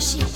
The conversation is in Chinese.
欲。